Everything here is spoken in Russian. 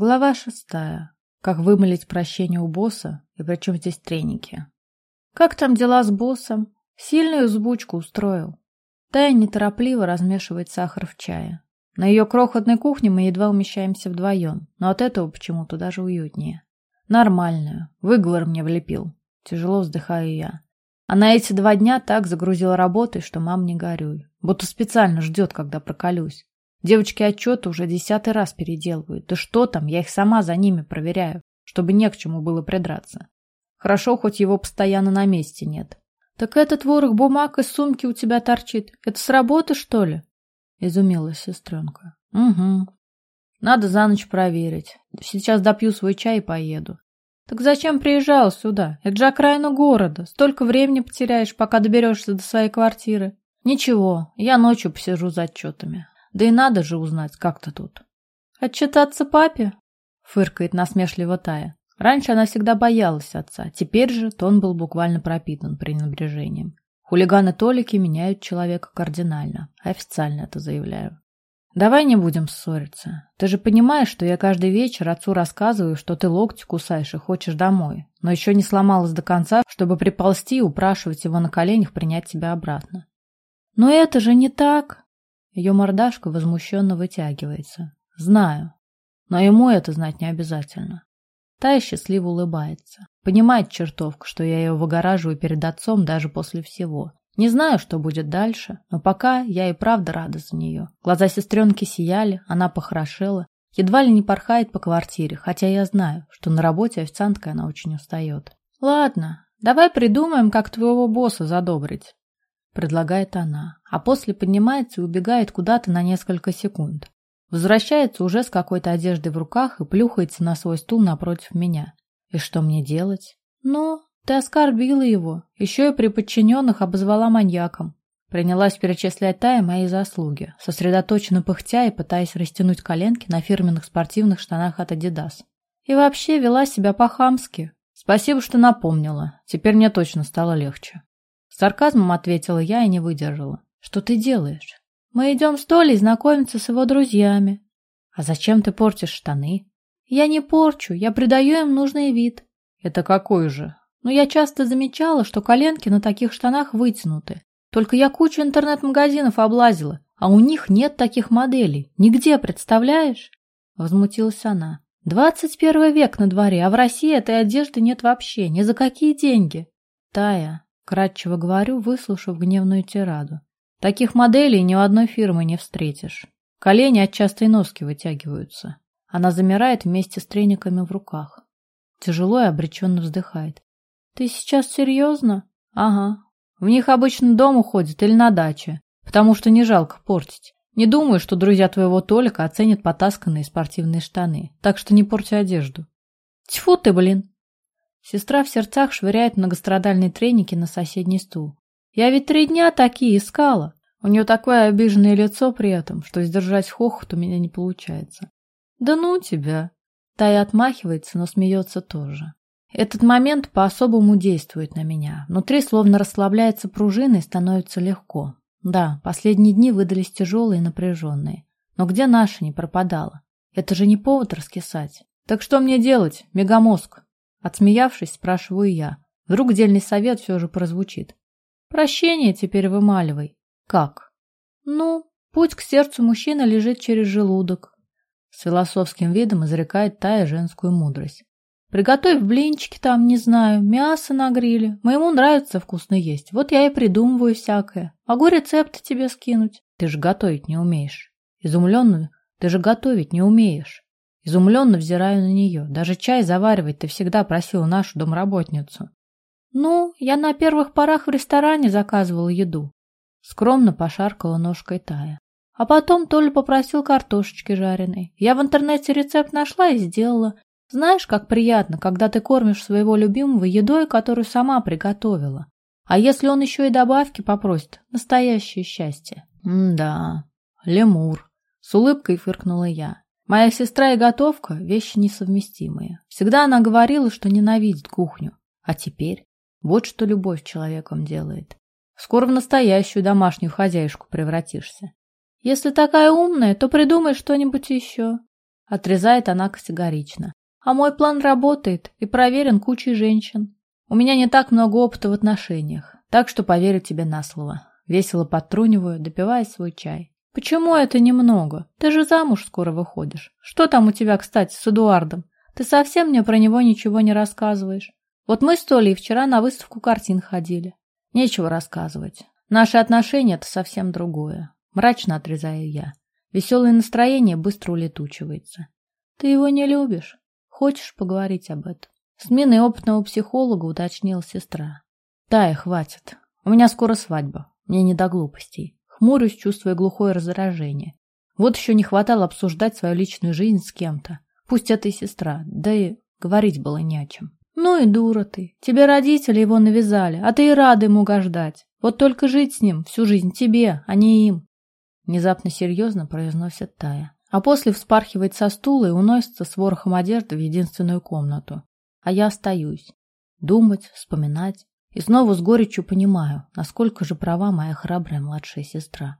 Глава шестая. Как вымолить прощение у босса, и причем здесь треники. Как там дела с боссом? Сильную взбучку устроил. Тая неторопливо размешивает сахар в чае. На ее крохотной кухне мы едва умещаемся вдвоем, но от этого почему-то даже уютнее. Нормальную. Выговор мне влепил. Тяжело вздыхаю я. А на эти два дня так загрузила работой, что мам не горюй. Будто специально ждет, когда проколюсь. Девочки отчеты уже десятый раз переделывают. Да что там, я их сама за ними проверяю, чтобы не к чему было придраться. Хорошо, хоть его постоянно на месте нет. Так этот ворох бумаг из сумки у тебя торчит. Это с работы, что ли? Изумилась сестренка. Угу. Надо за ночь проверить. Сейчас допью свой чай и поеду. Так зачем приезжал сюда? Это же окраина города. Столько времени потеряешь, пока доберешься до своей квартиры. Ничего, я ночью посижу за отчетами. Да и надо же узнать, как ты тут. Отчитаться папе? Фыркает насмешливо Тая. Раньше она всегда боялась отца, теперь же тон был буквально пропитан пренебрежением. Хулиганы-толики меняют человека кардинально, официально это заявляю. Давай не будем ссориться. Ты же понимаешь, что я каждый вечер отцу рассказываю, что ты локти кусаешь и хочешь домой, но еще не сломалась до конца, чтобы приползти и упрашивать его на коленях принять тебя обратно. Но это же не так. Ее мордашка возмущенно вытягивается. Знаю. Но ему это знать не обязательно. Тая счастливо улыбается. Понимает чертовка, что я ее выгораживаю перед отцом даже после всего. Не знаю, что будет дальше, но пока я и правда рада за нее. Глаза сестренки сияли, она похорошела. Едва ли не порхает по квартире, хотя я знаю, что на работе официанткой она очень устает. «Ладно, давай придумаем, как твоего босса задобрить», — предлагает она, а после поднимается и убегает куда-то на несколько секунд. Возвращается уже с какой-то одеждой в руках и плюхается на свой стул напротив меня. И что мне делать? Ну, ты оскорбила его. Еще и при подчиненных обозвала маньяком. Принялась перечислять Тая мои заслуги, сосредоточенно пыхтя и пытаясь растянуть коленки на фирменных спортивных штанах от Adidas. И вообще вела себя по-хамски. Спасибо, что напомнила. Теперь мне точно стало легче. Сарказмом ответила я и не выдержала. Что ты делаешь? Мы идем с Толей знакомиться с его друзьями. А зачем ты портишь штаны? Я не порчу, я придаю им нужный вид. Это какой же? Но я часто замечала, что коленки на таких штанах вытянуты. Только я кучу интернет-магазинов облазила, а у них нет таких моделей. Нигде, представляешь? Возмутилась она. Двадцать первый век на дворе, а в России этой одежды нет вообще, ни за какие деньги. Тая, кратчево говорю, выслушав гневную тираду. Таких моделей ни у одной фирмы не встретишь. Колени от частой носки вытягиваются. Она замирает вместе с трениками в руках. Тяжело и обреченно вздыхает. «Ты сейчас серьезно?» «Ага. В них обычно дом уходит или на даче, потому что не жалко портить. Не думаю, что друзья твоего Толика оценят потасканные спортивные штаны, так что не порти одежду». «Тьфу ты, блин!» Сестра в сердцах швыряет многострадальные треники на соседний стул. Я ведь три дня такие искала. У нее такое обиженное лицо при этом, что сдержать хохот у меня не получается. Да ну тебя. Тая отмахивается, но смеется тоже. Этот момент по-особому действует на меня. Внутри словно расслабляется пружина и становится легко. Да, последние дни выдались тяжелые и напряженные. Но где наша не пропадала? Это же не повод раскисать. Так что мне делать, мегамозг? Отсмеявшись, спрашиваю я. Вдруг дельный совет все же прозвучит. Прощение теперь вымаливай. Как? Ну, путь к сердцу мужчины лежит через желудок. С философским видом изрекает Тая женскую мудрость. Приготовь блинчики там, не знаю, мясо на гриле. Моему нравится вкусно есть. Вот я и придумываю всякое. Могу рецепты тебе скинуть. Ты же готовить не умеешь. Изумленную, ты же готовить не умеешь. Изумленно взираю на нее. Даже чай заваривать ты всегда просила нашу домработницу. «Ну, я на первых порах в ресторане заказывала еду», — скромно пошаркала ножкой Тая. А потом Толя попросил картошечки жареной. Я в интернете рецепт нашла и сделала. Знаешь, как приятно, когда ты кормишь своего любимого едой, которую сама приготовила. А если он еще и добавки попросит, настоящее счастье. М-да, лемур. С улыбкой фыркнула я. Моя сестра и готовка – вещи несовместимые. Всегда она говорила, что ненавидит кухню. А теперь? Вот что любовь человеком делает. Скоро в настоящую домашнюю хозяюшку превратишься. Если такая умная, то придумай что-нибудь еще. Отрезает она категорично. А мой план работает и проверен кучей женщин. У меня не так много опыта в отношениях, так что поверю тебе на слово. Весело подтруниваю, допивая свой чай. Почему это немного? Ты же замуж скоро выходишь. Что там у тебя, кстати, с Эдуардом? Ты совсем мне про него ничего не рассказываешь. Вот мы с Толей вчера на выставку картин ходили. Нечего рассказывать. Наши отношения — это совсем другое. Мрачно отрезаю я. Веселое настроение быстро улетучивается. Ты его не любишь? Хочешь поговорить об этом? С миной опытного психолога уточнила сестра. Да, хватит. У меня скоро свадьба. Мне не до глупостей. Хмурюсь, чувствуя глухое раздражение. Вот еще не хватало обсуждать свою личную жизнь с кем-то. Пусть это и сестра, да и говорить было не о чем. Ну и дура ты. Тебе родители его навязали, а ты и рада ему угождать. Вот только жить с ним всю жизнь тебе, а не им. Внезапно серьезно произносит Тая. А после вспархивает со стула и уносится с ворохом одежды в единственную комнату. А я остаюсь. Думать, вспоминать. И снова с горечью понимаю, насколько же права моя храбрая младшая сестра.